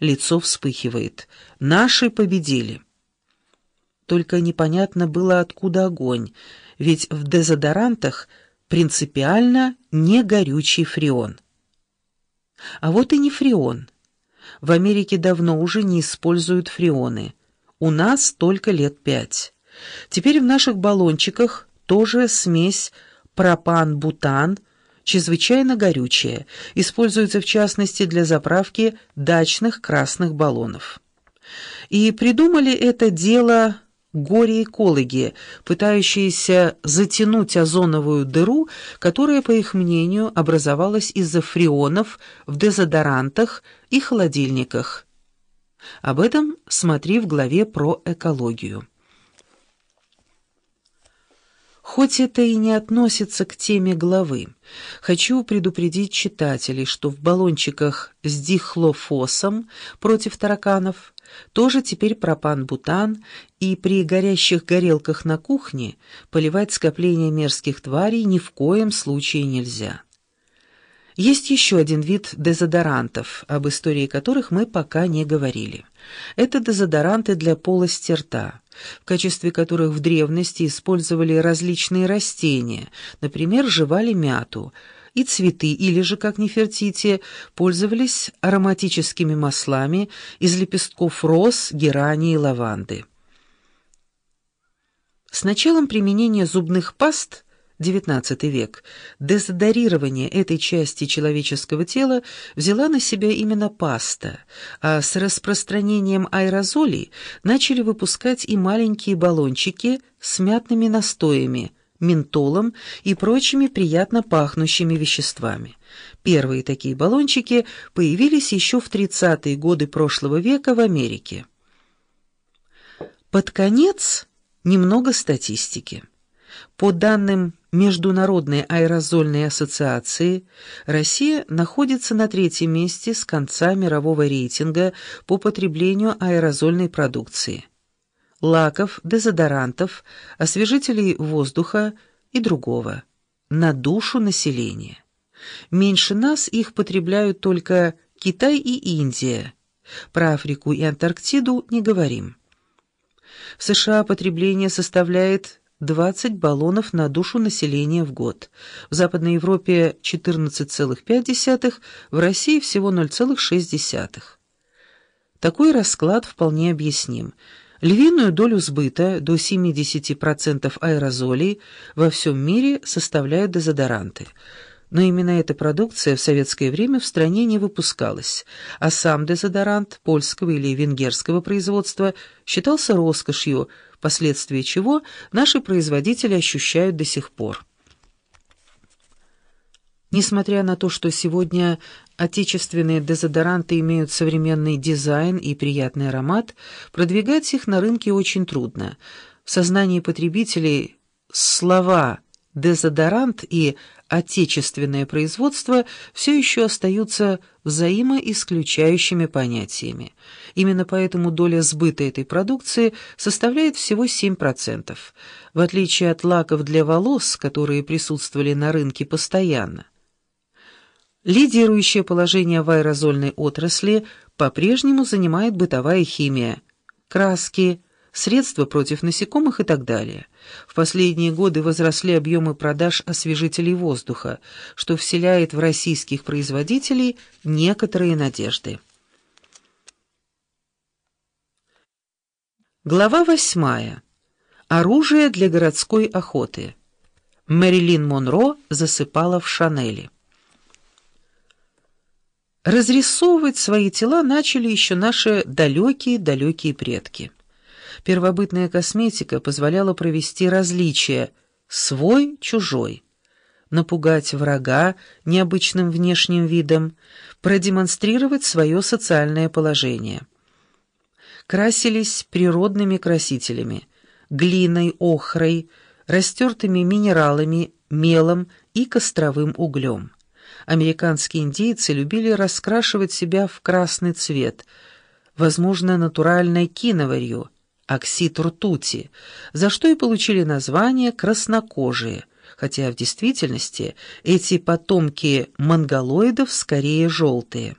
лицо вспыхивает. Наши победили. Только непонятно было, откуда огонь, ведь в дезодорантах принципиально не горючий фреон. А вот и не фреон. В Америке давно уже не используют фреоны. У нас только лет пять. Теперь в наших баллончиках тоже смесь пропан-бутан, чрезвычайно горючая, используется в частности для заправки дачных красных баллонов. И придумали это дело горе-экологи, пытающиеся затянуть озоновую дыру, которая, по их мнению, образовалась из-за фреонов в дезодорантах и холодильниках. Об этом смотри в главе про экологию. Хоть это и не относится к теме главы, хочу предупредить читателей, что в баллончиках с дихлофосом против тараканов тоже теперь пропан-бутан, и при горящих горелках на кухне поливать скопление мерзких тварей ни в коем случае нельзя. Есть еще один вид дезодорантов, об истории которых мы пока не говорили. Это дезодоранты для полости рта, в качестве которых в древности использовали различные растения, например, жевали мяту, и цветы, или же, как Нефертити, пользовались ароматическими маслами из лепестков роз, герани и лаванды. С началом применения зубных паст – XIX век, дезодорирование этой части человеческого тела взяла на себя именно паста, а с распространением аэрозолей начали выпускать и маленькие баллончики с мятными настоями, ментолом и прочими приятно пахнущими веществами. Первые такие баллончики появились еще в 30-е годы прошлого века в Америке. Под конец немного статистики. По данным Международной аэрозольной ассоциации, Россия находится на третьем месте с конца мирового рейтинга по потреблению аэрозольной продукции. Лаков, дезодорантов, освежителей воздуха и другого. На душу населения. Меньше нас их потребляют только Китай и Индия. Про Африку и Антарктиду не говорим. В США потребление составляет 20 баллонов на душу населения в год. В Западной Европе 14,5, в России всего 0,6. Такой расклад вполне объясним. Львиную долю сбыта, до 70% аэрозолей, во всем мире составляют дезодоранты – но именно эта продукция в советское время в стране не выпускалась, а сам дезодорант польского или венгерского производства считался роскошью, последствия чего наши производители ощущают до сих пор. Несмотря на то, что сегодня отечественные дезодоранты имеют современный дизайн и приятный аромат, продвигать их на рынке очень трудно. В сознании потребителей слова «дезодорант» и отечественное производство все еще остаются взаимоисключающими понятиями. Именно поэтому доля сбыта этой продукции составляет всего 7%, в отличие от лаков для волос, которые присутствовали на рынке постоянно. Лидирующее положение в аэрозольной отрасли по-прежнему занимает бытовая химия, краски, средства против насекомых и так далее. В последние годы возросли объемы продаж освежителей воздуха, что вселяет в российских производителей некоторые надежды. Глава восьмая. Оружие для городской охоты. Мэрилин Монро засыпала в Шанели. Разрисовывать свои тела начали еще наши далекие-далекие предки. Первобытная косметика позволяла провести различия «свой-чужой», напугать врага необычным внешним видом, продемонстрировать свое социальное положение. Красились природными красителями, глиной, охрой, растертыми минералами, мелом и костровым углем. Американские индейцы любили раскрашивать себя в красный цвет, возможно, натуральной киноварью – оксид ртути, за что и получили название краснокожие, хотя в действительности эти потомки монголоидов скорее желтые.